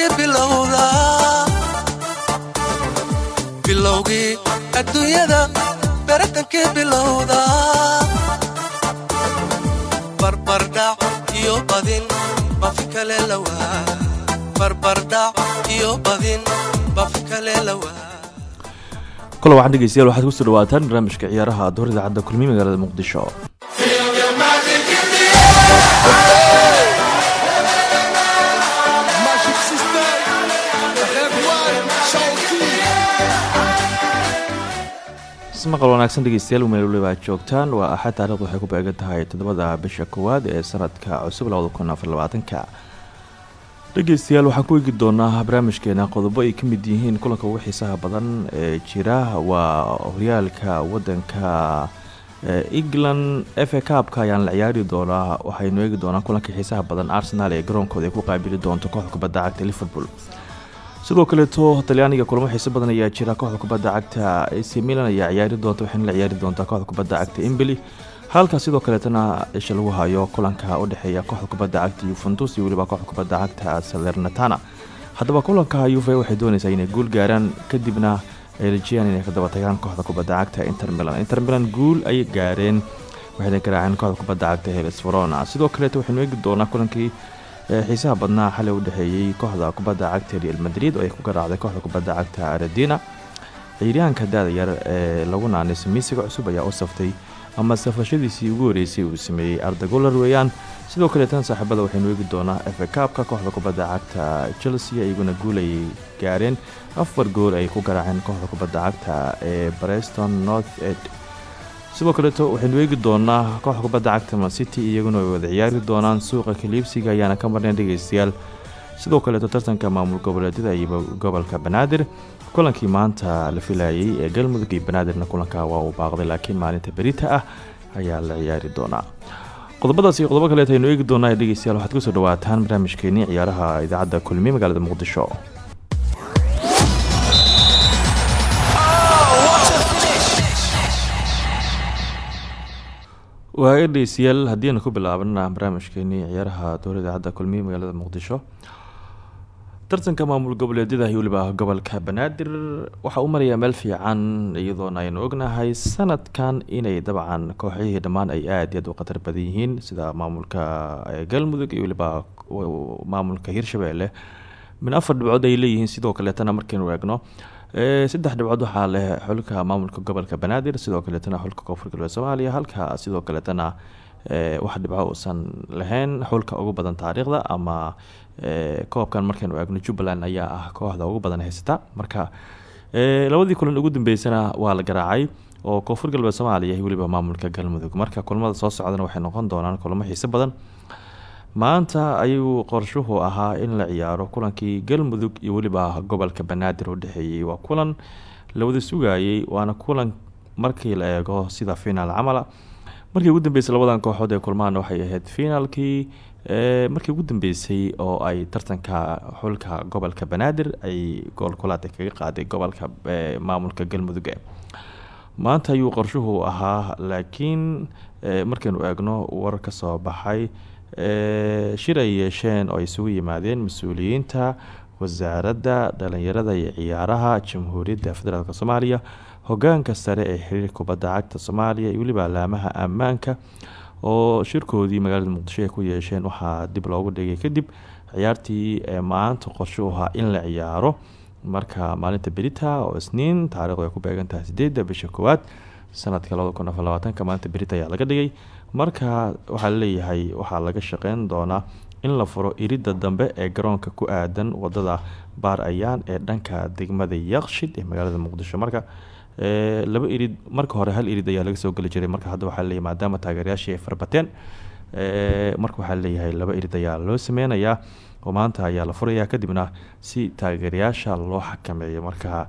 baratankii bilowda bilowgii waxaan dhegeystayaal waxaad ku soo dhawaataan barnaamijka ciyaaraha door idaacadda kulmiye magaalada muqdisho ismaqal wanaagsan dhegeystayaal meel waliba aad joogtaan. Waa axad taarikhdu waxay ku beegan tahay toddobada bisha koowaad ee sanadka cusub ka dhegeystayaal waxaan ku eegi doonaa barnaamijkeena qodobo ay ka mid yihiin kulanka ugu xiisaha badan ee jira. Waa horyaalka wadanka england f a kaabka ayaan la ciyaari doonaa. Waxaynu eegi doonaa kulanka xiisaha badan arsenal ee garoonkooda ay ku qaabili doonto kooxda kubadda cagta liverpool sidoo kaleeto talyaaniga kulamo xiiso badan ayaa jira. Kooxda kubadda cagta ac milan ayaa ciyaari doonta waxayna la ciyaari doontaa kooxda kubadda cagta embeli halka sidoo kaleetana isha lagu hayo kulanka udhexeeya kooxda kubadda cagta yuventus iyo weliba kooxda kubadda cagta salernatana haddaba kulanka yuve waxay doonaysaa inay guul gaaraan kadibna ay rajeyaan inay ka daba tagaan kooxda kubadda cagta inter milan. Inter milan guul ay gaareen waxayna garaaceen kooxda kubadda cagta heles verona. Sidoo kaleeto waxaynu eegi doonaa kulankii xiisaha badnaa xalay u dhexeeyey kooxda kubadda cagta real madrid oo ay ku garaacday kooxda kubadda cagta aradina ciyaaryahanka daada yar ee lagu naanayso miisiga cusub ayaa u saftay ama safashadiisii ugu horeysay uu sameeyey ardagolar weeyaan. Sidoo kaleetan saaxiibada waxaynu eegi doonaa efa kaabka kooxda kubadda cagta chelsea iyaguna guul ay gaareen. Afar gool ay ku garaaceen kooxda kubadda cagta ee breston north ed sidoo kaleeto waxaynu eegi doonaa kooxda kubadda cagta mancity iyaguna ay wada ciyaari doonaan suuqa kaliibsiga ayaana ka marneen dhegeystayaal sidoo kaleeto tartanka maamul goboleedyada iyo gobolka banaadir kulankii maanta la filayay ee galmudug iyo banaadirna kulanka waa uu baaqday laakiin maalinta berita ah ayaa la ciyaari doonaa. Qodobadaas iyo qodobo kaleet aynu eegi doonaa dhegeystayaal waxaad ku soo dhawaataan barnaamijkeenii ciyaaraha idaacadda kulmiye magaalada muqdisho waaga dhegeystayaal haddiianu ku bilaabana barnaamijkeenii ciyaaraha dowla idaacadda kulmiye magaalada muqdisho. Tartanka maamul goboleedyada iyo weliba gobolka banaadir waxaa u marayaa meel fiican iyadoona aynu ognahay sanadkan inay dabcan kooxyihii dhammaan ay aada iyo aad u khatar badan yihiin sida maamulka galmudug iyo weliba maamulka hirshabeelle. Min afar dhibcood ay leeyihiin sidoo kaleetana markaynu eegno saddex dhibcood waxaa leh xulka maamulka gobolka banaadir sidoo kaleetana xulka koonfur galbeed soomaaliya halka sidoo kaleetana wax dhibco uusan lahayn xulka ugu badan taariikhda ama koobkan markaynu eegno jubbaland ayaa ah kooxda ugu badan haysata marka labadii kulan ugu dambeysana waa la garaacay oo koonfur galbeed soomaaliya weliba maamulka galmudug. Marka kulamada soo socdana waxay noqon doonaan kulamo xiise badan maanta ayuu qorshuhu ahaa in la ciyaaro kulankii galmudug iyo weliba gobolka banaadir u dhexeeyey. Waa kulan lawada sugayey waana kulan markii la eego sida finaal camala markii ugu dambeysay labadan kooxood ee kulmaan waxay ahayd finaalkii markii ugu dambeysay oo ay tartanka xulka gobolka banaadir ay goolkulaad kaga qaaday gobolka maamulka galmudug maanta ayuu qorshuhu ahaa laakiin markaynu eegno war ka soo baxay shir ay yeesheen oo ay isugu yimaadeen mas'uuliyiinta wasaaradda dhalinyarada iyo ciyaaraha jamhuuriyadda federaalk soomaaliya. Hogaanka sare ee xiriir kubadda cagta soomaaliya iyo weliba alaamaha ammaanka oo shirkoodii magaalada muqdisho ay ku yeesheen waxaa dib loogu dhigay kadib ciyaartii maanta qorsho u ahaa in la ciyaaro. Marka maalinta berita oo isniin taarikhdu ay ku beegan tahay sideedda bisha koowaad sanadka labada kun afar ayaa laga dhigay. Marka waxaa la leeyahay waxaa laga shaqeyn doonaa in la furo iridda dambe ee garoonka ku aadan waddada baar ayaan ee dhanka degmada yakshid ee magaalada muqdisho. Marka laba irid marka hore hal irid ayaa laga soo geli jiray. Marka hadda waxaa leeyahay maadaama taageerayaashii ay farbateen marka waxaa leeyahay laba irid ayaa loo sameynayaa oo maanta ayaa la furaya kadibna si taageerayaasha loo xakameeyo. Marka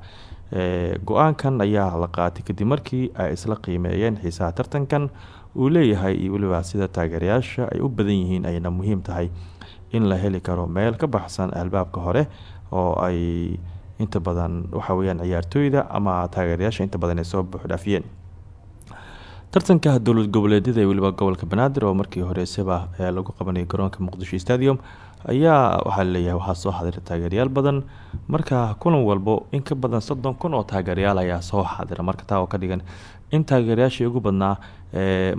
go'aankan ayaa la qaatay kadib markii ay isla qiimeeyeen xiisaha tartankan. Uu leeyahay iyo weliba sida taageerayaasha ay u badan yihiin ayna muhiim tahay in la heli karo meel ka baxsan albaabka hore oo ay inta badan waxa weyaan ciyaartooyda ama taageerayaasha inta badan ay soo buuxdhaafiyeen tartanka dowlad goboleedyada ee weliba gobolka banaadir oo markii horeysaba lagu qabanayay garoonka muqdisho stadium ayaa waxaa la leeyahay waxaa soo xadira taageerayaal badan. Marka kulan walbo in ka badan soddon kun oo taageerayaal ayaa soo xadira marka taa oo ka dhigan in taageerayaashii ugu badnaa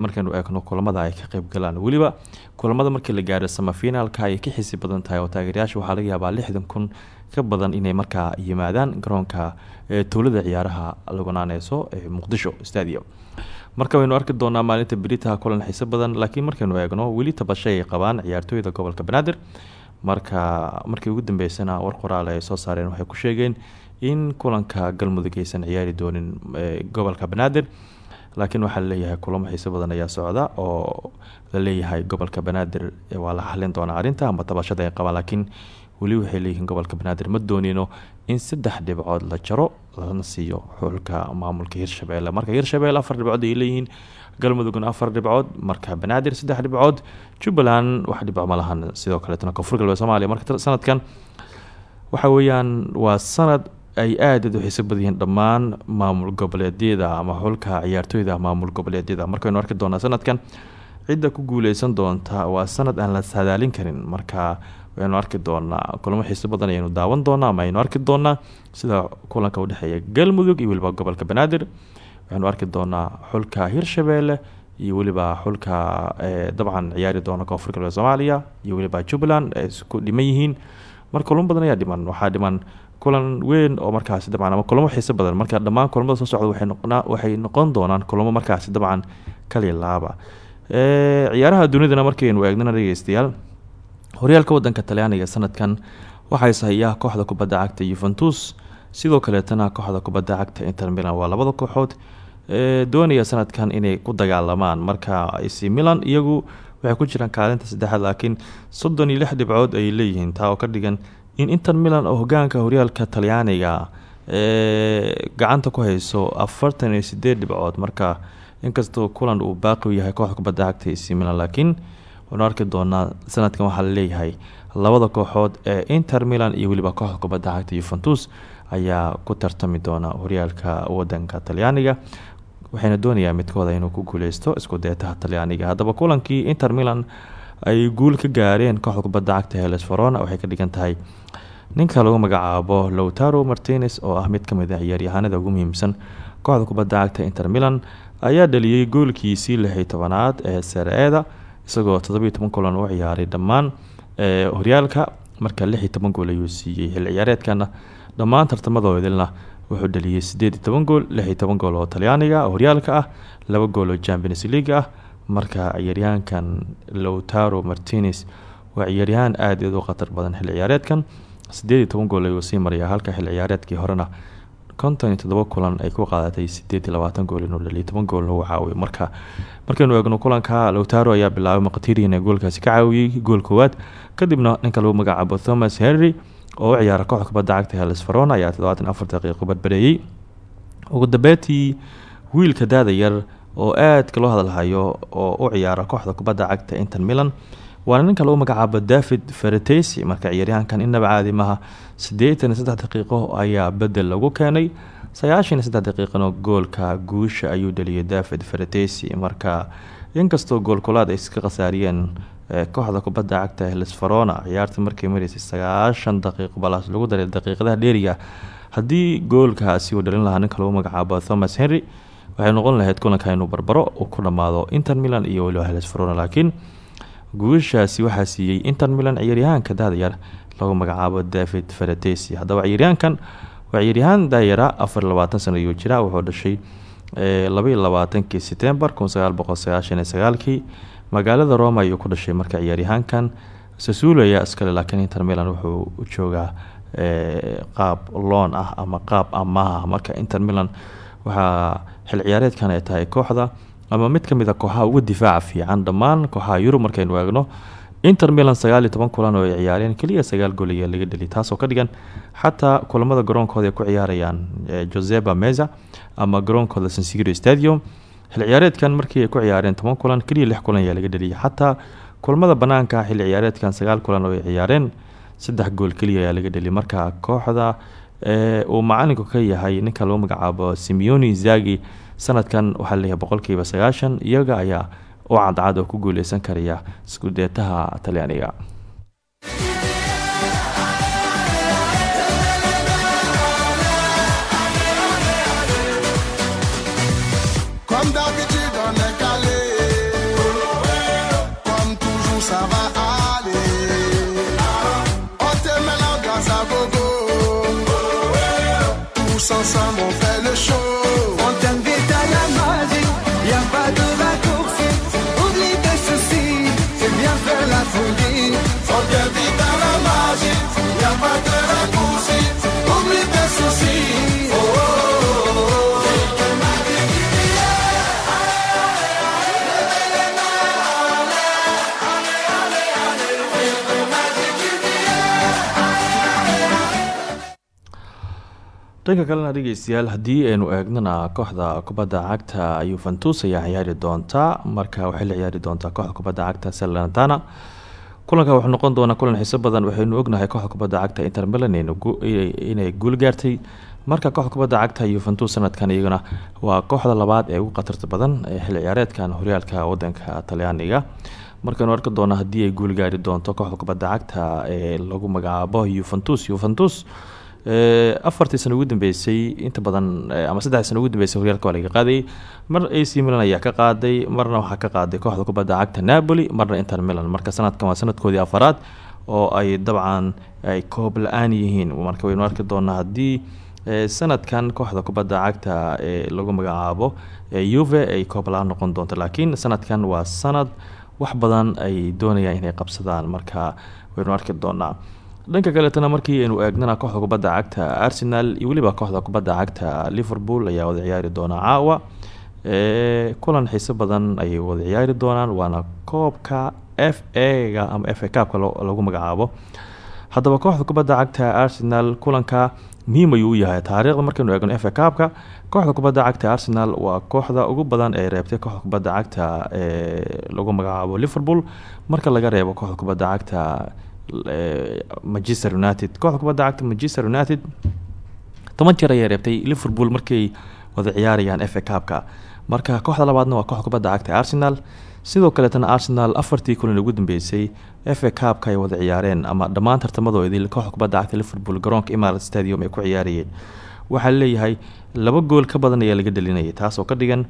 markaynu eegno kulamada ay ka qeyb galaan weliba kulamada markii la gaaro samafinaalka ayay ka xisi badan tahay oo taageerayaasha waxaa laga yaabaa lixdan kun ka badan inay markaa yimaadaan garoonka towlada ciyaaraha lagu naaneyso ee muqdisho stadium marka waynu arki doonaa maalinta beritaha kulan xiise badan laakiin markaynu eegno weli tabashay ay qabaan ciyaartooyda gobolka banaadir. Marka markii ugu dambeysana war qoraal ay soo saareen waxay ku sheegeen in kulanka galmudug aysan ciyaari doonin gobolka banaadir. Laakiin waxaa la leeyahay kulamo xiise badan ayaa socda oo la leeyahay gobolka banaadir waa la xalin doonaa arrinta ama tabashada ay qabaan. Laakiin weli waxay leeyihiin gobolka banaadir ma doonino in saddex dhibcood la jaro lana siiyo xulka maamulka hirshabelle. Marka hirshabelle afar dhibcood ay leeyihiin galmudugna afar dhibcood marka banaadir saddex dhibcood jubbaland wax dhibco ma lahan. Sidoo kaleetna koonfur galbeed soomaaliya. Marka sanadkan waxa weeyaan waa sanad ay aadaad u xiiso badyihiin maamul goboleedyada ama xulka ciyaartooyda maamul goboleedyada. Markaynu arki doonaa sanadkan cidda ku guuleysan doonta waa sanad aan la sadaalin karin. Marka waynu arki doonaa. Kulamo xiiso badan ayaynu daawan doonaa ama aynu arki doonaa sida kulanka udhexeeya galmudug iyo weliba gobolka banaadir. Waxaynu arki doonaa xulka hirshabeelle iyo weliba xulka dabcan ciyaari doona koonfur galbeed soomaaliya iyo weliba jubbaland ay isku dhiman yihiin. Kulamo badan ayaa dhiman waxaa dhiman kulan weyn oo markaasi dabcan ama kulamo xiiso badan. Marka dhammaan kulamada soo socda waxay noqon doonaan kulamo markaasi dabcan kaliya laaba. Ciyaaraha dunidana markaynu eegnana dhegeystayaal horyaalka wadanka talyaaniga sanadkan waxay sahayaa kooxda kubadda cagta yuventus sidoo kaleetana kooxda kubadda cagta inter milan waa labada kooxood ee doonaya sanadkan inay ku dagaalamaan. Marka ac milan iyagu waxay ku jiraan kaalinta saddexaad laakiin soddon iyo lix leeyihiin taa oo ka dhigan in inter milan oo hogaanka horyaalka talyaaniga ee gacanta ku hayso afartan iyo marka inkastoo kulan uu baaqi yahay kooxda kubadda cagta ac milan laakiin waynu arki doonaa sanadkan waxaa la leeyahay labada kooxood ee inter milan iyo weliba kooxda kubadda cagta yuventus ayaa ku tartami doona horyaalka wadanka talyaaniga waxayna doonayaa midkooda inuu ku guuleysto isku deetaha talyaaniga. Haddaba kulankii inter milan ay guul ka gaareen kooxda kubadda cagta heles verona waxay ka dhigan tahay ninka lagu magacaabo lowtaro martinez oo ah mid ka mid a ciyaaryahaanada ugu muhiimsan kooxda kubadda cagta inter milan ayaa dhaliyey goolkiisii lixi tobanaad ee sare-eeda isagoo toddobiiy toban kulan u ciyaaray dhammaan horyaalka. Marka lix iyo toban gool ayuu siiyey xil ciyaareedkana dhammaan tartamadoodilna wuxuu dhaliyey sideed toban gool lix iyo toban gool oo talyaaniga horyaalka ah laba gool oo champions league ah. Marka ciyaaryahankan lowtaro martinez waa ciyaaryahaan aada u khatar badan xil ciyaareedkan. Sideed iyo toban gool ayuu sii maraya halka xil ciyaareedkii horena konton iyo toddoba kulan ay ku qaadatay sideed iyo labaatan gool inuu dhaliyo toban gool lagu caawiyo. Marka markaynu eegno kulanka lowtaro ayaa bilaabay maqtirian goolkaasi ka caawiyey gool koowaad. Kadibna ninka lagu magacaabo thomas henry oo u ciyaara kooxda kubadda cagta heles verona ayaa toddobaatan afar daqiiqo badbareeyey ugu dambeetii wiilka daada yar oo aadka loo hadalhayo oo u ciyaara kooxda kubadda cagta inter milan waana ninka lagu magacaabo david faratesi marka ciyaaryahankan inaba caadi maha siddeetan iyo saddex daqiiqo ayaa bedel lagu keenay. Sagaashan saddex daqiiqano goolka guusha ayuu dhaliyay david faratesi marka inkastoo goolkulaad ay iska khasaariyeen kooxda kubadda cagta heles verona ciyaarta markay maraysay sagaashan daqiiqo balaas lagu daray daqiiqadaha dheeriga. Haddii goolkaasi uu dhalin lahaa ninka magacaabo thomas henry waxay noqon lahayd kulanka inuu barbaro uu ku dhammaado inter milan iyo weliba heles verona laakiin guushaasi waxaa siiyey inter milan ciyaaryahaanka daadayar lagu magacaabo david faratesi haddaba ciyaaryahankan waa ciyaaryahaan daayara afar labaatan sano ayuu jira wuxuu dhashay labaiyo labaatankii setembar kun sagaal magaalada roma ayuu ku dhashay marka ciyaaryahaankan sasuul iskale laakiin inter milan wuxuu u joogaa qaab loon ah ama qaab amaah marka inter milan waxaa xil ciyaareedkan ay tahay kooxda ama mid ka mid a kooxaha uga difaaca fiican dhammaan kooxaha yurub markaynu eegno inter milan sagaal iyo toban kulan oo ay ciyaareen keliya sagaal gool ayaa laga dheliyay taasoo ka dhigan xataa kulamada garoonkooda ku ciyaarayaan joseba meza ama garoonkooda sansiro stadium. Xil ciyaareedkan markii ay ku ciyaareen toban kulan keliya lix kulan ayaa laga dheliyay xataa kulamada banaanka xilli ciyaareedkan sagaal kulan oo ay ciyaareen saddex gool keliya ayaa laga dheliyay marka kooxda uu macalinku ka yahay ninka lagu magacaabo simeoni zagi sanadkan waxaa leeyahay boqolkiiba sagaashan iyaga ayaa u cadcad oo ku guuleysan karaya iskudeetaha talyaaniga dhanka kalena dhegeystayaal haddii aynu eegnana kooxda kubadda cagta yuventus ayaa ciyaari doontaa marka waxay la ciyaari doontaa kooxda kubadda cagta salantana kulanka wuxuu noqon doonaa kulan xiiso badan. Waxaynu ognahay kooxda kubadda cagta inter milan inay guul gaartay. Marka kooxda kubadda cagta yuventus sanadkan iyaguna waa kooxda labaad ee ugu khatarta badan ee xil ciyaareedkan horyaalka wadanka talyaaniga. Markaynu arki doona haddii ay guul gaari doonto kooxda kubadda cagta ee lagu magacaabo yuventus yuventus afartii sano ugu dambeysay inta badan ama saddexdii sano ugu dambeysay horyaalka waa laga qaadayay mar ac milan ayaa ka qaaday marna waxaa ka qaaday kooxda kubadda cagta napoli marna inter milan. Marka sanadkan waa sanadkoodii afaraad oo ay dabcan ay koob la'aan yihiin. Marka waynu arki doonaa haddii sanadkan kooxda kubadda cagta ee lagu magacaabo yuve ay koob la'aan noqon doonto. Laakiin sanadkan waa sanad wax badan ay doonayaan inay qabsadaan. Marka waynu arki doonaa dhanka kaleetana markii aynu eegnana kooxda kubadda cagta arsenal iyo weliba kooxda kubadda cagta liverpool ayaa wada ciyaari doona caawa. Kulan xiiso badan ayay wada ciyaari doonaan waana koobka f a-ga ama f a cabka lagu magacaabo. Haddaba kooxda kubadda cagta arsenal kulanka muhiim ayuu u yahay taariikhda markaynu eegno f a cabka kooxda kubadda cagta arsenal waa kooxda ugu badan ee reebtay kooxda kubadda cagta ee lagu magacaabo liverpool. Marka laga reebo kooxda kubadda cagta manchester united. Kooxda kubadda cagta manchester united toban jeer ayay reebtay liverpool markay wada ciyaarayaan f a cabka marka kooxda labaadna waa kooxda kubadda cagta arsenal. Sidoo kaleetana arsenal afartii kulan ugu dambeysay f a cabka ay wada ciyaareen ama dhammaan tartamadoodii kooxda kubadda cagta liverpool garoonka imarat stadium ay ku ciyaarayeen waxaa leeyahay laba gool ka badan ayaa laga dhalinayay taasoo ka dhigan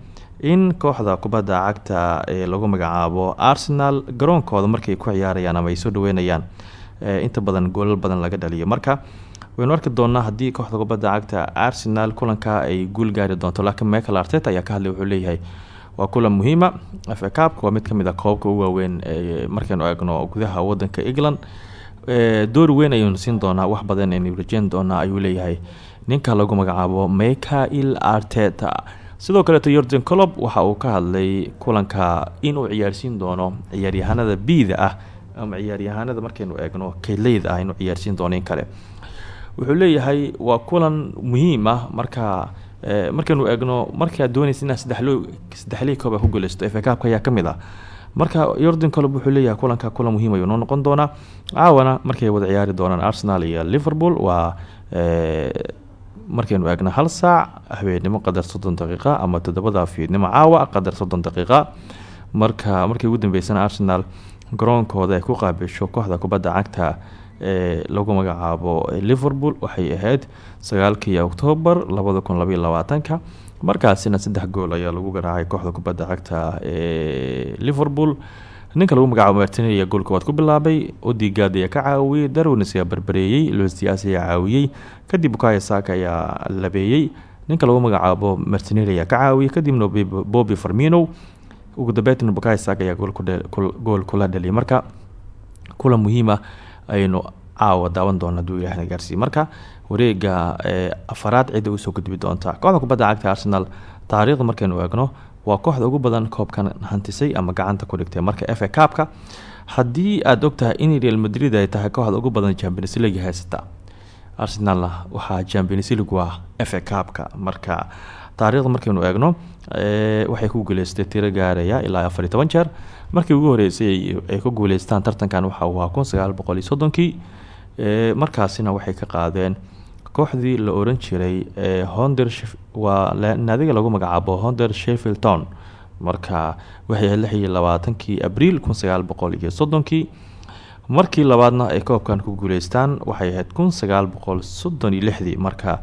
in kooxda kubadda cagta ee lagu magacaabo arsenal garoonkooda markay ku ciyaarayaan ama ay soo dhaweynayaan inta badan goolal badan laga dhaliyo. Marka waynu arki doonaa haddii kooxda kubadda cagta arsenal kulanka ay guul gaari doonto laakiin michael arteta ayaa ka hadlay wuxuu leeyahay waa kulan muhiima f a cabka waa mid ka mid a koobabka ugu waaweyn markaynu eegno gudaha wadanka england. Door weyn ayaynu siin doonaa wax badan aynu rajeyn doonaa ayuu leeyahay ninka lagu magacaabo michael arteta. Sidoo kaleeto yordan colob waxa uu ka hadlay kulanka inuu ciyaarsiin doono ciyaaryahanada biida ah ama ciyaaryahanada markaynu eegno keyleyda ah inuu ciyaarsiin doono in kale. Wuxuu leeyahay waa kulan muhiim ah marka markaynu eegno markaad doonaysa inaad sadexlo saddexlii koob a ku guuleysto f cabka ayaa ka mid ah. Marka yordan colob wuxuu leeyahay kulanka kulan muhiim ayuu noqon doonaa. Caawana markay wada ciyaari doonaan arsenal iyo liverpool waa markaynu eegno hal saac habeenimo qadar soddon daqiiqa ama toddobada fiidnimo caawa qadar soddon daqiiqa. Marka markii ugu dambeysana arsenal garoonkooda ay ku qaabisho kooxda kubadda cagta ee lagu magacaabo liverpool waxay ahayd sagaalkii oktoobar labada kun labaiy labaatanka. Markaasina saddex gool ayaa lagu garaacay kooxda kubadda cagta ee liverpool ninka lagu magacaabo martinaya goolka waad ku bilaabay odigaad ayaa ka caawiyey darwins ayaa barbareeyey ayaa caawiyey kadib bukaya saaka ayaa labeeyey ninka lagu magacaabo martinel ayaa ka caawiyey kadibna bobby farmino ugu dambeetna bukaya saaka ayaa gool kula dhaliyay. Marka kulan muhiima aynu caawa daawan doona haduu ilaahna marka wareega afaraad cidda u soo gudbi doonta. Kooxda kubadda cagta arsenal taariikhda markaynu eegno waa kooxda ugu badan koobkan hantisay ama gacanta ku dhigtay marka a kaabka haddii aada ogtahay in real madrid ay tahay kooxda ugu badan champions league haysata arsenalna waxaa champions league waa f a kaabka marka taariikhda markaynu eegno ee, waxay ku guuleystay tiro gaaraya ilaa afar iyo toban jeer. Markii ugu horeysay ay- ku guuleystaan tartankan waxa uu ahaa kun sagaal markaasina waxay ka qaadeen kooxdii la oran jiray ee honder Shef- waa lagu magacaabo honder sheffield town. Marka waxay ahayd lix labaatankii abriil kun sagaal boqol iyo soddonkii markii labaadna ay koobkan ku guuleystaan waxay ahayd kun sagaal boqol soddon iyo lixdii marka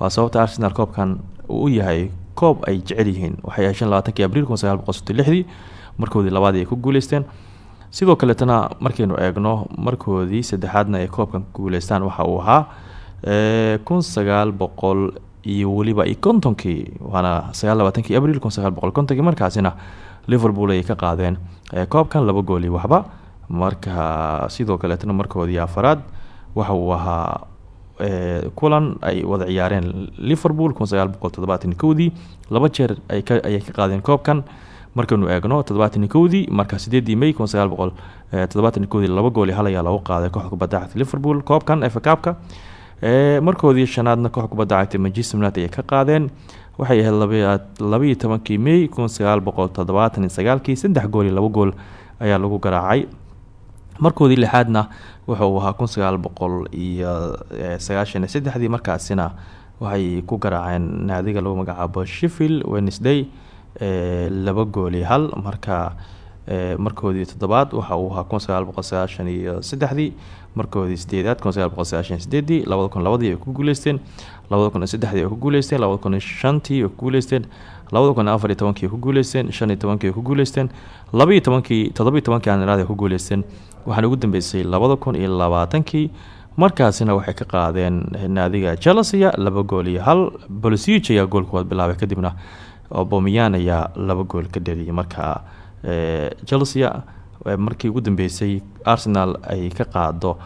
waa sababta arsenal koobkan uu yahay koob ay jecel yihiin. Waxay ahayd shan iyo labaatankii abriil kun sagaal markoodii labaad ay ku guuleysteen. Sidoo kaletana markaynu eegno markoodii saddexaadna ay koobkan ku guuleystaan waxa uu ahaa kun sagaal boqol iyo weliba kontonkii waana sagaal labaatankii abriil kun sagaal boqol kontonkii markaasina liverpool ay ka qaadeen ee, koobkan laba gool iyo waxba. Marka sidoo kaleetana markoodii afaraad waxa uu ahaa kulan ay wada ciyaareen liverpool kun sagaal boqol toddobaatan kowdii. Laba jeer ay ka qaadeen koobkan. Markaynu eegno toddobaatan kowdii marka sideedii may kun sagaal boqol toddobaatan kowdii laba gool iyo hal lagu qaaday kooxda liverpool. Koobkan efa kaabka markoodii shanaadna kooxda kubadda cagta manchester united ayay ka qaadeen. Waxay ahayd laba- labaiyo tobankii may kun sagaal boqol gool iyo laba gool ayaa lagu garaacay. Markoodii lixaadna wuxa uu ahaa kun sagaal boqol iyo sagaashan iyo markaasina waxay ku garaaceen naadiga lagu magacaabo sheffield wednesday laba gool iyo hal. Marka markoodii toddobaad waxa uu ahaa kun sagaal markoodii sideedaad kun sagaal boqol sagaashan sideedii ay ku guuleysteen labada kun ay ku guuleysteen labada kun ay ku guuleysteen labada kun ay ku guuleysteen shan iyo ay ku guuleysteen laba iyo tobankii toddoba iyo tobankii aaniraad ay ku guuleysteen. Waxaana ugu dambeysay labada kun markaasina waxay ka qaadeen naadiga chelsea laba gool iyo hal. Bolisic ayaa goolkooda bilaabay kadibna obomiyan ayaa laba gool ka dheliyay marka ee, chelsea markii ugu dambeysay arsenal ay ka qaado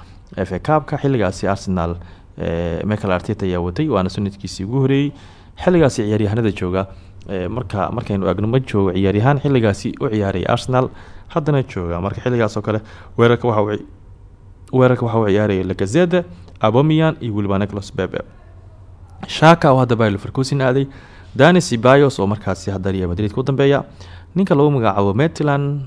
fa kaabka xilligaasi arsenal ee, michael arteta ayaa watay waana sanadkiisii ugu horeeyey xilligaasi ciyaaryahanada jooga ee, marka markaynu eegno ma joogo ciyaaryahaan xilligaasi u ciyaaraya arsenal haddana jooga. Marka xilligaas oo kale weerarka waxa uu weerarka waxa uu ciyaaraya lagazede abomian iyo weliba nicolas bebe shaka oo hadda bayer leverkusen aaday dani sibayos oo markaasi hadda real madrid ku dambeeya. Ninka lagu magacaabo metland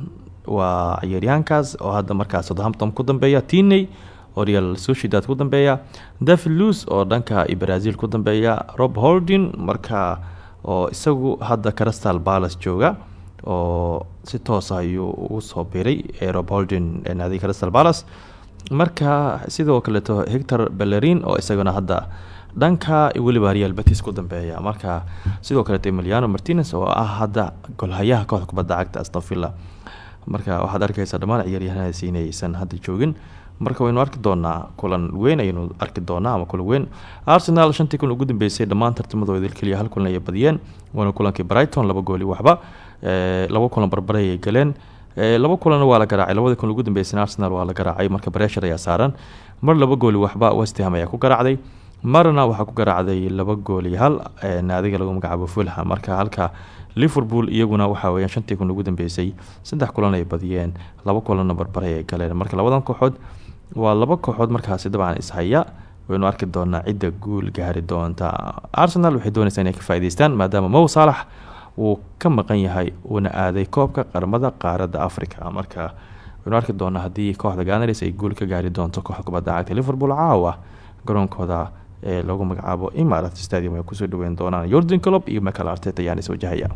waa ciyaaryahankaas oo hadda markaas southampton ku dambeeya tiney oo real sociedad ku dambeeya david lus oo dhanka brazil ku dambeeya rob holdin marka oo isagu hadda crystal palace jooga oo si toos ah ayuu soo biray rob holdin ee naadiga crystal palace. Marka sidoo kaleeto hector bellerin oo isaguna hadda dhanka weliba real betis ku dambeeya. Marka sidoo kaleeto emiliano martinez oo ah hadda golhayaha kooxda kubadda cagta aston villa marka waxaad arkeysaa dhammaan ciyaaryahanadaasi hadda joogin. Marka waynu arki doonaa kulan weyn ayaynu arki doonaa ama kulan weyn. Arsenal shantii kun ugu dambeysay dhammaan tartamadooda keliya hal kulan ayay badiyeen. Waana kulankii brighton laba gooli waxba ee, laba kulan barbare ayay galeen. Ee, laba kulanna waa la garaacay. Labada kun ugu dambeysayna arsenal waa la garaacay. Marka breshar ayaa saaran. Mar laba gooli waxba westham ayaa ku garaacday. Marna waxaa ku garaacday laba gool iyo hal ee, naadiga lagu magacaabo fulham. Marka halka liverpool iyaguna waxa weeyaan shantii kun ugu dambeysay saddex kulan ay badiyeen laba kulanna barbare ay galeen. Marka labadan kooxood waa laba kooxood markaasi dabcan ishaya waynu arki doonaa cidda guul gaari doonta. Arsenal waxay doonaysaa inay ka faa'iideystaan maadaama mow saalax uu ka maqan yahay uuna aaday koobka qaramada qaaradda africa marka waynu arki doonaa haddii kooxda ganars ay guul ka gaari doonto kooxda kubadda liverpool caawa garoonkooda ee lagu magacaabo imarat stadium ay ku soo dhaweyn doonaan yordan clob iyo michael artet ayaan is wajahaya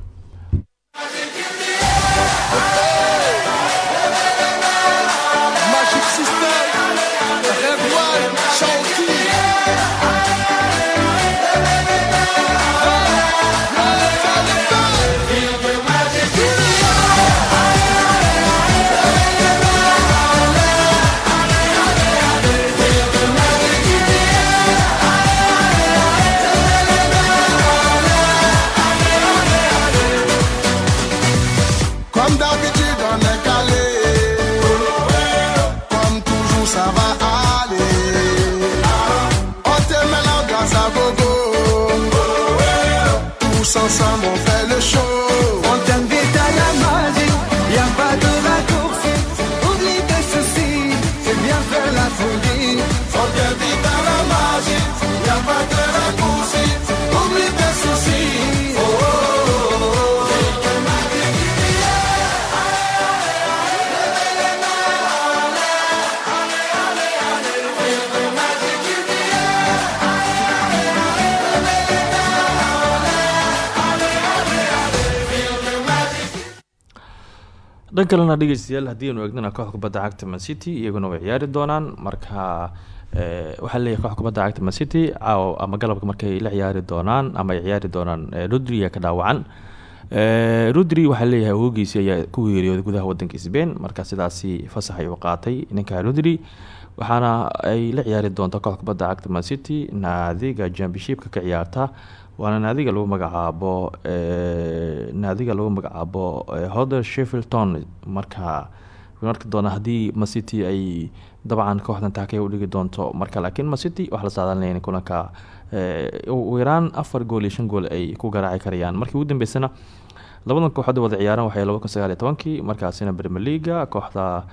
dhan kalena dhegeystayaal haddii aynu eegnana kooxda kubadda cagta man city iyaguna way ciyaari doonaan. Marka eh, waxaa leeyahay kooxda kubadda cagta man city caaw ama galabka markay la ciyaari doonaan ama ciyaari doonaan eh, rodri ka dhaawacan. Eh, rodri waxaa leeyahay awoogiisi ayaa ku geeriyooday gudaha wadanka sbain marka sidaasi fasax ayuu qaatay ninka rodri. Waxaana ay la ciyaari doontaa kooxda kubadda cagta man city naadiga championshipka ka ciyaarta waana naadiga lagu magacaabo naadiga lagu magacaabo hodder sheffielton. Marka waynu arki doonaa haddii man city ay dabcan kooxdan taakay u dhigi doonto marka. Laakiin man city waxaa la saadaalinaya in kulanka ugu yaraan afar gool iyo shan gool ay ku garaaci karayaan. Markii ugu dambeysana labadan kooxood wada ciyaaraan waxay laba kun markaasina premier leaga kooxda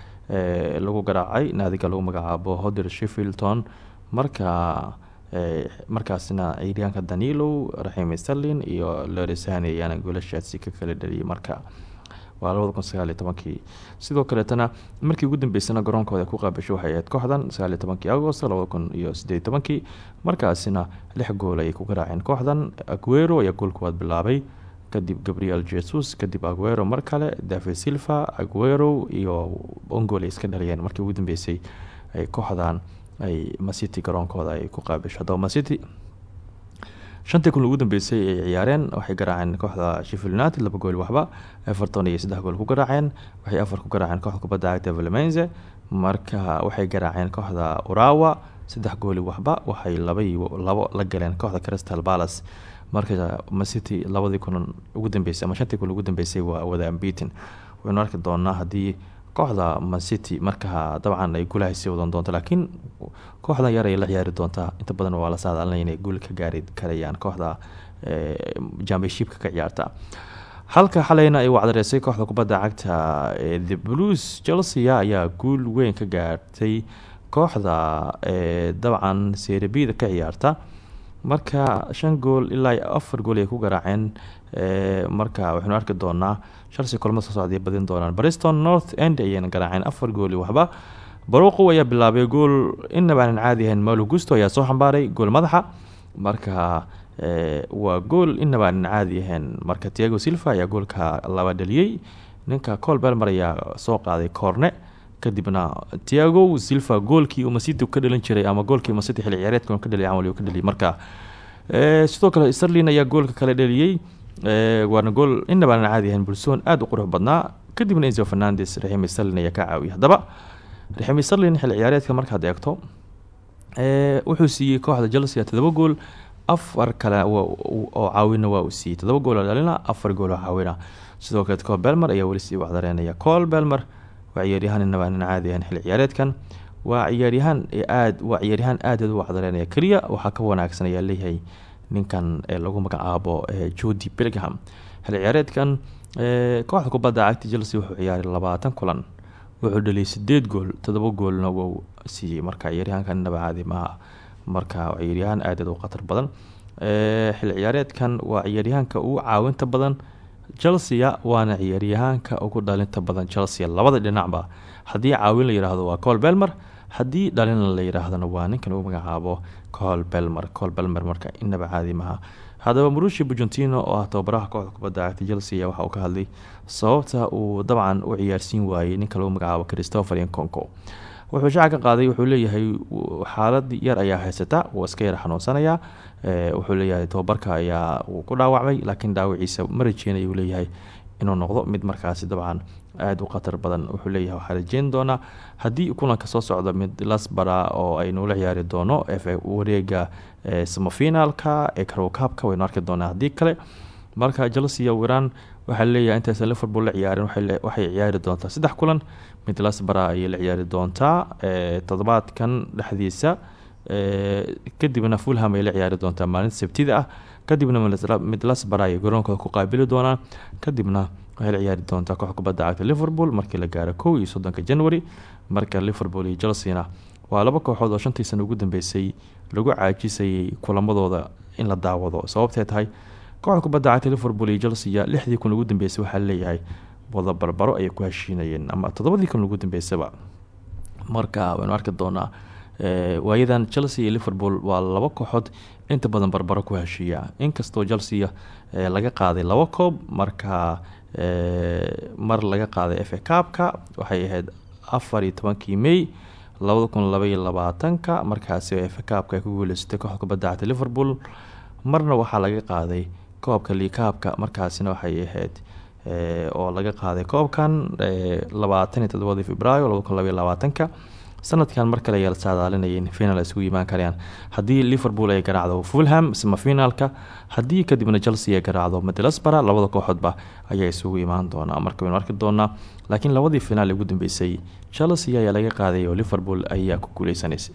lagu garaacay. Naadiga lagu magacaabo hodder sheffielton. Marka eh, markaasina ciyaaryahanka danilo raxim sterlin iyo loresani ayaana goolashaasi ka kala dhaliyay marka waa labada kun sagaal iyo tobankii. Sidoo markii ugu dambeysana garoonkooda ku qaabasho waxay ahayd kooxdan sagaal iyo tobankii agost labada kun markaasina lix gool ayay ku garaaceen kooxdan. Aguero ayaa gool kuwaad bilaabay kadib gabriel jesus kadib aguero mar kale david silva aguero iyo ongol ay iska dhaliyeen markii ugu dambeysay ay kooxdan ay macity garoonkooda ay ku qaabisho haddaba macity shantii kun ugu dambeysay ay ciyaareen waxay garaaceen kooxda sheffield united laba gool waxba everton iyo saddex gool ku garaaceen waxay afar ku garaaceen kooxda kubadda cagta valemense marka waxay garaaceen kooxda urawa saddex gooli waxba waxay laba iyo labo la galeen kooxda crystal palace. Marka macity labadii kun ugu dambeysay ama shantii kun ugu dambeysay waa wada ambitin waynu arki doonaa haddii kooxda mancity marka dabcan ay gulaha sii wadan doonto laakiin kooxdan yar ay la ciyaari doontaa inta badan waa la saadaalinaya inay guul ka gaari karayaan kooxda championshipka ka ciyaarta. Halka xalayna ay wacdareysay kooxda kubadda cagta ee the blues chelsea ayaa guul weyn ka gaartay kooxda ee dabcan serebida ka ciyaarta. Marka shan gool ilaa afar gool ay ku garaaceen ee marka waxaynu arki doonaa chelsea kulmada soo socday badin doonaan. Briston north end ayayna garaaceen afar gool iyo waxba. Baruqow ayaa bilaabay gool. Inaba aanan caadi ahayn malo gusto ayaa soo xambaaray gool madaxa. Marka waa gool inaba aanan caadi ahayn. Marka tiago silva ayaa goolka laba dhaliyey ninka col belmer soo qaaday corne kadibna tiago silva goolkii uu masiti ka dhalin jiray ama goolkii masiti xilli ciyaareedkan ka dhaliyay camal ka dhaliyay. Marka sidoo kale sterlin ayaa goolka kale dhaliyey waana gool inaba aanan caadi ahayn bulsoon aada u qurux badnaa. Kadibna enzo fernandes raximi sterlin ayaa ka caawiyay haddaba raximi sterlin xilli ciyaareedka markaad eegto ee wuxuu siiyey kooxda chelsea todoba gool afar kale oo caawina waa uu siiyey. Todoba gool oo dhalina afar gool oo caawina. Sidoo kale col belmer ayaa weli sii wacdareynaya. Col belmer waa ciyaaryahaan inaba aanan caadi ahayn xilli ciyaareedkan. Waa ciyaaryahaan aad waa ciyaaryahaan aad u wacdareynaya. Keliya waxaa ka wanaagsan ayaa leeyahay ninkan ee lagu magacaabo jodi bellingham. Xilli ciyaareedkan kooxda kubadda cagta chelsea wuxuu ciyaaray labaatan kulan. Wuxuu dhaliyay sideed gool todoba goolna wuu siiyey marka ciyaaryahaankan inaba caadi maaha marka ciyaaryahaan aad aad u khatar badan. Xilli ciyaareedkan waa ciyaaryahaanka ugu caawinta badan chelsea waana ciyaaryahaanka ugu dhalinta badan chelsea labada dhinacba. Haddii caawin la yidhaahdo waa col belmer haddii dhalin la yidhaahdana waa ninkan lagu magacaabo col belmer col belmer marka inaba caadi maha haddaba marushi bujentino oo ah tababaraha kooxda kubadda cagta chelsea waxa uu ka hadlay sababta uu dabcan u ciyaarsiin waayey ninka lagu magacaabo christopher inconco wuxuu shaaca qaaday wuxuu leeyahay xaalad yar ayaa haysata wuu iska yar xanuunsanayaa wuxuu leeyahay tababarka ayaa uu ku dhaawacmay laakiin dhaawaciisa ma uu leeyahay inuu noqdo mid markaasi dabcan aada u khatar badan. Wuxuu leeyahay waxaa rajeyn doonaa haddii kulanka soo socda mid lasbara oo aynuula ciyaari doono wareega samafinaalka ee karowkaabka waynu arki doonaa haddii kale. Marka chelsea wiran waxaa leeyahay intaysan liverpool la ciyaarin waxay ciyaari doontaa saddex kulan. Mid lasbara ayay la ciyaari doontaa toddobaadkan dhexdiisa kadibna fulham ay la ciyaari doontaa maalinta sabtida ah. Kadibna mid lasbara ayay garoonkooda ku kadibna waxay la ciyaari doontaa koox kubadda cagta liverpool markii la gaaro kow iyo soddonka january marka liverpool iyo chelseana waa laba kooxood oo shantii sana ugu dambeysay lagu caajisayay kulamadooda in la daawado. Sababtee tahay kooxda kubadda cagta liverpool iyo chelsea lixdii kun ugu dambeysay waxaa leeyahay wada barbaro ayay ku heshiinayeen ama toddobadii kun ugu dambeysaba. Marka waynu arki doonaa waayadan chelsea iyo liverpool waa laba kooxood inta badan barbaro ku heshiiya. Inkastoo chelsea laga qaaday laba koob marka mar laga qaaday f kaabka waxay ahayd afar iyo tobankii may labada kun labaiyo labaatanka. Markaasi f kaabka ay ku guuleysatay kooxda kubadda liverpool. Marna waxaa laga qaaday koobka liikaabka markaasina waxay ahayd oo laga qaaday koobkan labaatan iyo todobadii februaayo labada kun labaiyo labaatanka sanadkan mar kale la saadaalinaya in final ay isugu imaan karayaan haddii liverpool ay garaacdo fulham semifinaalka haddii kadibna chelsea ay garaacdo middlesbara labada kooxoodba ayaa isugu imaan doonaa. Marka waynu arki doonaa laakiin labadii finaal ugu dambeysay chelsea ayaa laga qaaday oo liverpool ayaa ku guuleysanaysay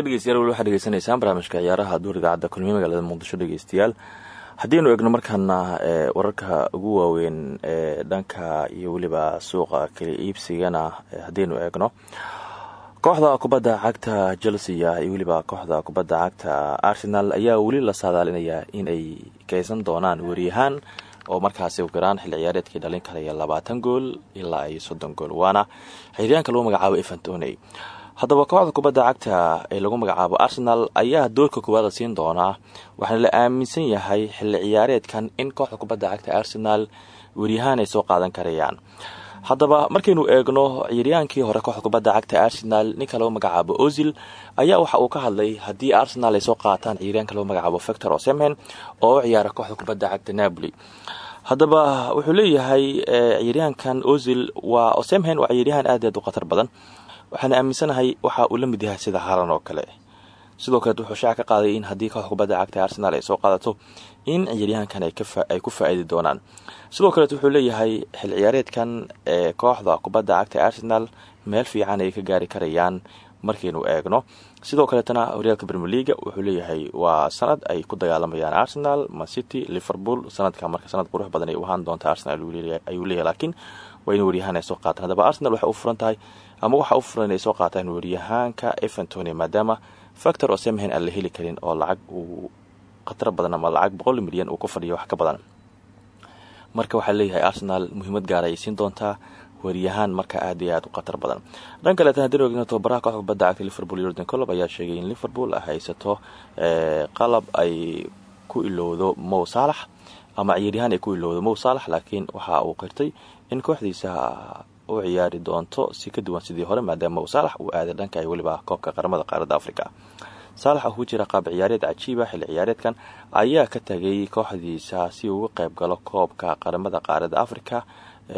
waaga dhegeystayaal weli waxaad dhegeysanaysaan barnaamijka ciyaaraha duur idaacadda kulmiye magaalada muqdisho dhegeystayaal haddiinu eegno markaana wararka ugu waaweyn ee dhanka iyo weliba suuqa kala iibsigana haddiinu eegno kooxda kubadda cagta chelsea iyo weliba kooxda kubadda cagta arsenal ayaa weli la saadaalinayaa in ay keysan doonaan weriyahaan oo markaasi garaan xilli ciyaareedkii dhalin karaya labaatan gool ilaa iyo soddon gool. Waana xiryaanka lagu magacaabo evantoney haddaba kooxda kubadda cagta ee lagu magacaabo arsenal ayaa doorka koowaada siin doonaa waxaana la aaminsan yahay xilli ciyaareedkan in kooxda kubadda cagta arsenal weryahaan ay soo qaadan karayaan. Haddaba markaynu eegno ciyaryaankii hore kooxda kubadda cagta arsenal ninka lagu magacaabo ozil ayaa waxa uu ka hadlay haddii arsenal ay soo qaataan ciyaaryaanka lagu magacaabo victor osemhen oo u ciyaara kooxda kubadda cagta napoli. Haddaba wuxuu leeyahay ciyaaryahankan ozil waa osemhen waa ciyaaryahan aad aad u khatar badan waxaana aaminsanahay waxa uu la mid yahay sida haalan oo kale. Sidoo kale wuxuu shaaca ka qaaday in haddii kooxda kubadda cagta arsenal ay soo qaadato in ciyaaryahankan ay ku faa-iidi doonaan. Sidoo kaleet wuxuu leeyahay xil ciyaareedkan ee kooxda kubadda cagta arsenal meel fiican ay ka gaari karayaan markaynu eegno. Sidoo kaleetana horyaalka premier leaga wuxuu leeyahay waa sanad ay ku dagaalamayaan arsenal mancity liverpool sanadka marka sanad qurux badan ay u ahaan doonta arsenal ayuu leeyahay laakiin waa in waryahaan ay soo qaataan arsenal waxay u furan ama waxa u furan soo qaataan waryahaanka eventony maadaama factor oo semhen aan la heli karin oo lacag uu khatar badan ama lacag boqol milyan uu ku fadhiyo wax ka badan. Marka waxaa leeyahay arsenal muhiimad gaara ay siin doontaa waryahaan marka aad iyo aad u khatar badan. Dhan kaleetana haddii ogno tobabaraha kooxda kubadda cagta liverpool yordan colob ayaa sheegay in liverpool ay haysato qalab ay ku ilowdo mow saalax ama ciyaaryahaan ay ku ilowdo mow saalax laakiin waxa uu qirtay in kooxdiisa u ciyaari doonto si ka duwan sidii hore maadaama mow saalax uu aaday dhanka weliba koobka qaramada qaaradda africa saalax oo jira qaab ciyaareed cajiiba xilli ciyaareedkan ayaa ka tagay kooxdiisa si uu uga qayb galo koobka qaramada qaaradda africa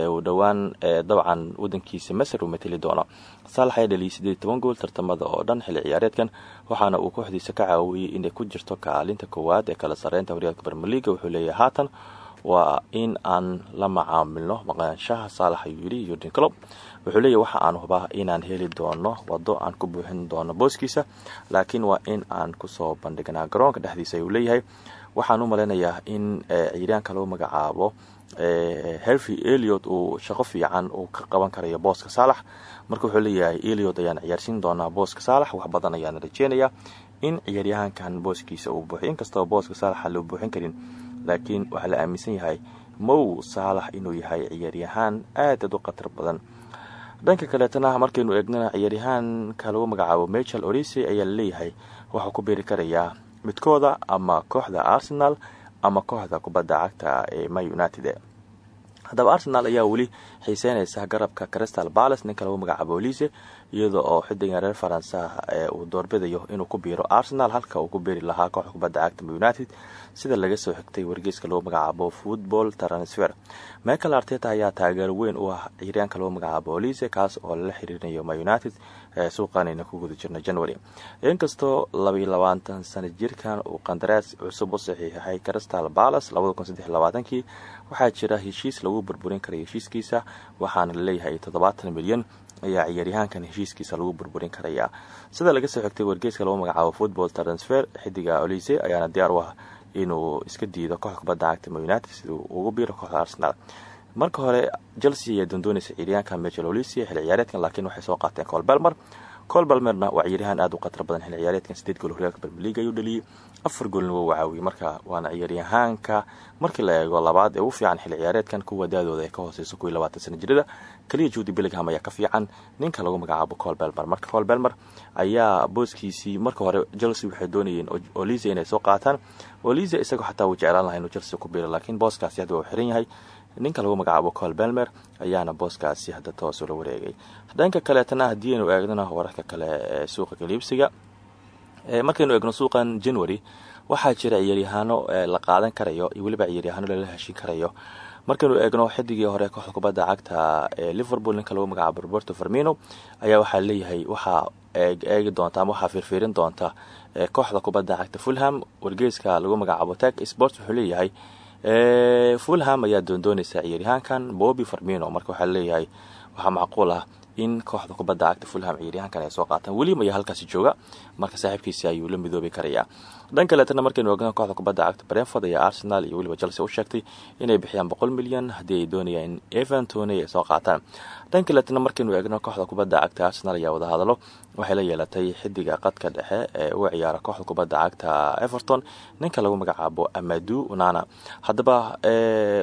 ee uu dhowaan dabcan wadankiisa masar uu mateli doono. Saalax ayaa dhaliyay sideed toban gool tartamada oo dhan xilli ciyaareedkan waxaana uu kooxdiisa ka caawiyey inay ku jirto kaalinta koowaad ee kala sareynta horyaalka bermeliga wuxuu leeyahay haatan waa in aan la macaamilno maqnaanshaha saalax ayuu yidhi clob wuxuu leeyahy waxa aan hubaa inaan heli doono wado aan ku buuxin doono booskiisa laakiin waa in aan ku soo bandhignaa garoonka. Dhexdiisa ayuu leeyahay waxaan u malaynayaa in ciyaaryaanka lagu magacaabo hervy eliot uu shaqo fiican uu ka qaban karayo booska saalax. Marka wuxuu leeyahay eliot ayaan ciyaarsiin doonaa booska saalax wax badan ayaana rajeynayaa in ciyaaryahankan booskiisa uu buuxiy inkastoo booska saalaxa loo buuxin karin laakiin waxaa la aaminsan yahay mow saalax inuu yahay ciyaaryahaan aad aad u khatar badan. Dhanka kaleetana markaynu eegnana ciyaaryahaanka lagu magacaabo michel orise ayaa la leeyahay waxuu ku beeri karayaa midkooda ama kooxda arsenal ama kooxda kubadda cagta ee my united haddaba arsenal ayaa weli xiiseynaysa garabka crystal palace ninka lagu magacaabo olise iyada oo xidigan reer faransa uu doorbidayo inuu ku biiro arsenal halka uu ku beeri lahaa kooxda kubadda cagta united. Sida laga soo xigtay wargeyska lagu magacaabo football transfer. Michael arteta ayaa taageero weyn u ah ciyaaryaanka lagu magacaabo olise kaas oo lala xiriirinayo my united suuqanayna ku guda jirna january. Inkastoo labaiyo labaatan sana jirkan uu qandaraas cusub u saxiixahay crystal saddex labaatankii waxaa jira heshiis lagu burburin karay heshiiskiisa waxaana la leeyahay toddobaatan milyan ayaa ciyaaryahaankan heshiiskiisa lagu burburin karayaa sida laga soo xigtay wargeeska lagu magacaabo football transfer xidiga olise ayaana diyaar u ah inuu iska diido kooxda kubadda cagta ma united siduu ugu biiro kooxda arsenal marka hore chelsea ayaa doondoonaysa ciyaaryahanka michel olisia xilli ciyaareedkan laakiin waxay soo qaateen col belmer col belmerna waa ciyaaryahaan aada u khatar badan xilli ciyaareedkan sideed gool horyaalka league ayuu dhaliyey afar goolna waa wacaawiyey marka waana ciyaaryahaanka markii la eego labaad ee ugu fiican xilli ciyaareedkan kuwa daadooda ay ka hooseyso kuwii labaatan sana jirada keliya juudi billingham ayaa ka fiican ninka lagu magacaabo col belmer marka col belmer ayaa booskiisii marka hore chelsea waxay doonayeen olisa inay soo qaataan. Olisa isagoo xataa wuu jeclaan laha inuu chelsea ku biiro laakiin booskaasi hadda waa xiran yahay ninka lagu magacaabo col belmer ayaana booskaasi hadda toos ula wareegay. Dhanka kaleetana haddii aynu eegnana wararka kale ee suuqa kaliibsiga markaynu eegno suuqan january waxaa jira ciyaaryahaano la qaadan karayo iyo weliba ciyaaryahaano lala heshin karayo. Markaynu eegno xidigii hore kooxda kubadda cagta ee liverpool ninka lagu magacaabo roberto fermino ayaa waxaa leeyahay waxaa eegi doonta ama waxaa fiirfiirin doonta kooxda kubadda cagta fulham. Wargeyska lagu magacaabo tag sports wuxuu leeyahay fulham ayaa doondoonaysa ciyaaryahaankan bobby fermino marka waxaa leeyahay waxaa macquul ah in kooxda kubadda cagta fulham ciyaaryahankan ay soo qaataan. Weliba ayaa halkaasi jooga marka saaxiibkiisi ayuu la midoobi karayaa. Dhan kaleetana markaynu oogna kooxda kubadda cagta brentford ayaa arsenal iyo weliba chelsea u sheegtay inay bixiyaan boqol milyan haddii ay doonayaan evan tony soo qaataan. Dhan kaleetana markaynu eegno kooxda kubadda cagta arsenal ayaa wada hadalo waxay la yeelatay xidiga qadka dhexe ee u ciyaara kooxda kubadda cagta everton ninka lagu magacaabo amadu unana haddaba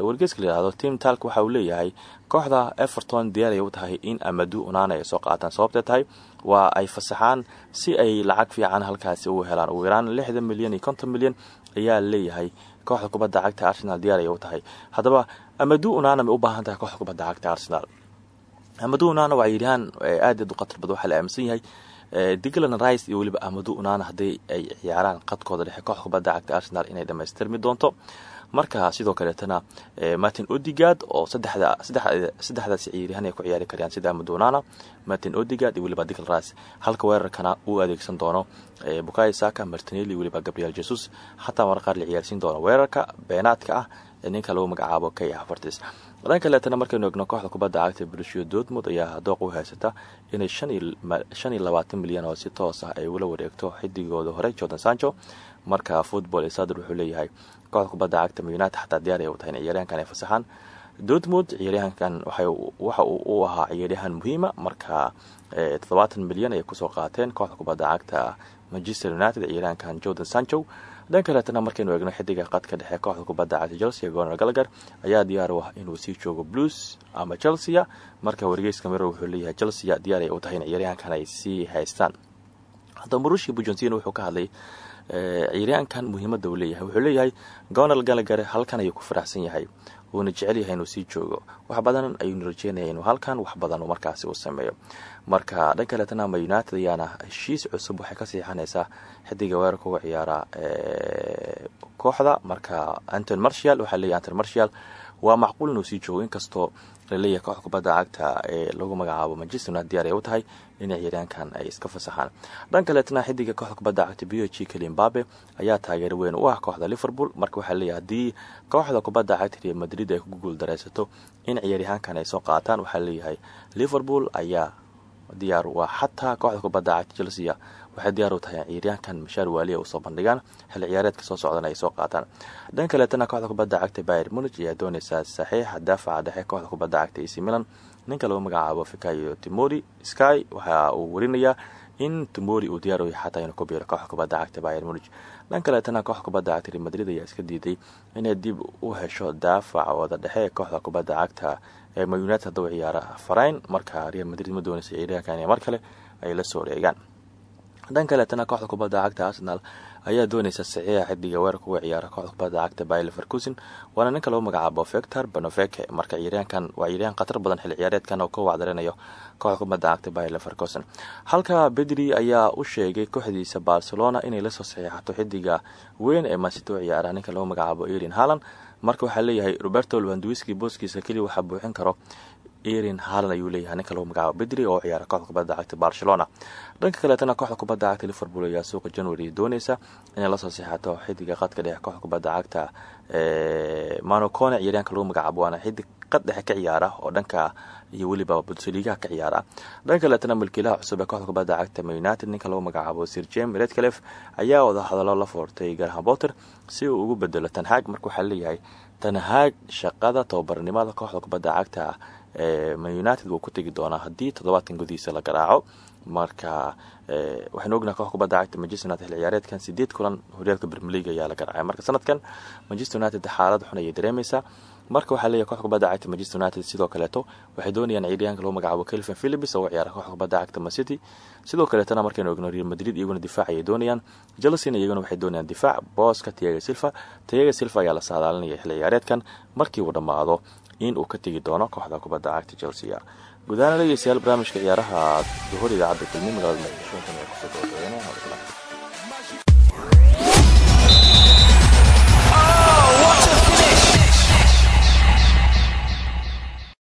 wargeeska layihahdo tim talk waxa uu leeyahay kooxda everton diyaar ay u tahay in amadu unana ay soo qaataan. Sababtee tahay waa ay fasaxaan si ay lacag fiican halkaasi ugu helaan. Ugu yaraan lixdan milyan iyo konton milyan ayaa leeyahay kooxda kubadda cagta arsenal diyaar ay u tahay. Haddaba amadu unana may u baahan tahay kooxda kubadda cagta arsenal? Amadu unana waa yidhahaan aad aad u khatar bada waxaa la aaminsan yahay. Diglan rice iyo weliba amadu unana haddii ay ciyaaraan qadkooda dhexe kooxda kubadda cagta arsenal inay dhamaystirmi doonto marka sidoo kaleetana martin odigard oo saddexdaasi ciyaaryahan ay ku ciyaari karayaan sida amadunana martin odigard iyo weliba digl rice. Halka weerarkana uu adeegsan doono bukayo saka martinelli weliba gabriel jesus. Xataa mar qaar la ciyaarsiin doono weerarka beenaadka ah ee ninka lagu magacaabo kay havertis dhan kaleetana markaynu egno kooxda kubadda cagta bulshiyo doodmud ayaa dooq u haysata inay shan milyan oo si toos ah ay ula wareegto xidigooda hore jordan sancho. Marka football esader wuxuu leeyahay kooxda kubadda cagta united xataa diyaar ay u tahay in ciyaaryahankan ay fasaxaan dortmund ciyaaryahankan waxa uu u ahaa ciyaaryahan muhiima. Marka toddobaatan milyan ay ku soo qaateen kooxda kubadda cagta manchester united ciyaaryahankan jordan sancho dhan kaleetana markaynu eegno xidiga qadka dhexe kooxda kubadda cagta chelsea gonar galagar ayaa diyaar u ah inuu sii joogo blues ama chelsea marka wargeyska miro wuxuu leeyahay chelsea diyaar ay u tahay in ciyaaryahankan ay sii haystaan. Haddaba marushi bujontin wuxuu ka hadlay ciyaaryahankan muhiimadda uu leeyahay. Wuxuu leeyahay gonal galagare halkan ayuu ku faraxsan yahay wuuna jecel yahay inuu sii joogo. Wax badan ayuuna rajeynaya inuu halkan wax badan markaasi uu sameeyo. Marka dhan kaleetana ama united ayaana heshiis cusub waxay ka siixanaysaa xidiga weerarka uga ciyaara kooxda. Marka anton marshall waxaa leeyahy anton marshall waa macquul inuu sii joogo inkastoo la leeyahay kooxda kubadda cagta ee lagu magacaabo manchester united diyaar ay u tahay in ciyaaryahankan ay iska fasaxaan. Dhan kaleetana xidiga kooxda kubadda cagta b h kalimbabe ayaa taageero weyn u ah kooxda liverpool. Marka waxaa leeyahay haddii kooxda kubadda cagta real madrid ay ku guuldareysato in ciyaaryahankan ay soo qaataan. Waxaa leeyahay liverpool ayaa diyaar u ah xataa kooxda kubadda cagta chelsea waxay diyaar u tahay ciyaaryahankan mashaar waaliya u soo bandhigaan xilli ciyaareedka soo socdana ay soo qaataan. Dhan kaleetana kooxda kubadda cagta bayer munich ayaa dooneysaa saxiixa daafaca dhexe kooxda kubadda cagta ac milan. Ninka lagu magacaabo fikayo timori sky waxa uu warinayaa in timori uu diyaar u yahay xataa inuu ku biiro kooxda kubadda cagta bayer munich. Dhan kaleetana kooxda kubadda cagta real madrid ayaa iska diiday inay dib u hesho daafacooda dhexe ee kooxda kubadda cagta ee ma united hadduu ciyaara farayn marka real madrid ma doonaysa ciyaaryahanka inay mar kale ay la soo wareegaan dhan kaleetana kooxda kubadda cagta arsenal ayaa dooneysa saxiixa xidiga weerarka uga ciyaara kooxda kubadda cagta bayer leverkusen waana ninka lagu magacaabo victor benoveke marka ciyaaryahankan waa ciyaaryahan khatar badan xilli ciyaareedkan oo ka wacdarinayo kooxda kubadda cagta bayer leverkusen. Halka bedri ayaa u sheegay kooxdiisa barcelona inay la soo saxiixato xidiga weyn ee mansity u ninka lagu magacaabo erin halland marka waxaa leeyahay roberto lwanduiski booskiisa keliya waxaa buuxin karo erin haalan ayuu leeyahay ninka lagu magacaabo bedri oo ciyaara kooxda kubadda cagta barcelona. Dhanka kaleetana kooxda kubadda cagta liverpool ayaa suuqa january dooneysa inay la soo seexato xidiga qadka dhexe kooxda kubadda cagta manocone ciyaaryaanka lagu magacaabo waana xidig qad dhexe ka ciyaara oo dhanka iyo weliba budsaliigaha ka ciyaara. Dhanka kaleetana milkiilaha cusub ee kooxda kubadda cagta man united ninka lagu magacaabo sir jem redclef ayaa wada hadallo la foortay garham potter si uu ugu bedelo tanhaag marka waxaa leeyahay tanhaag shaqada tababarnimada kooxda kubadda cagta united wuu ku tegi doonaa haddii toddobaatan gudihiisa la garaaco. Marka waxaynu ognaha koox kubadda cagta manchester united xil ciyaareedkan sideed kulan horyaalka bermeliga ayaa la garaacay. Marka sanadkan manchester united xaalad xun ayay dareemaysaa marka waxaa leeyahay koox kubadda cagta manchester united sidoo kaleeto waxay doonayaan ciyaaryahanka lagu magacaabo kelvin philips oo ciyaara koox kubadda cagta mancity sidoo kaleetana markaynu ogno real madrid iyaguna difaac ayay doonayaan. Chelsea iyaguna waxay doonayaan difaac. Booska tiaga silva tiaga silva ayaa la saadaalinaya xil ciyaareedkan markii uu dhammaado in uu ka tegi doono kooxda kubadda cagta chelsea gudahaan dhegeystayaal barnaamijka ciyaaraha duhur idaacadda kulmi magaalada muqdisho ku soo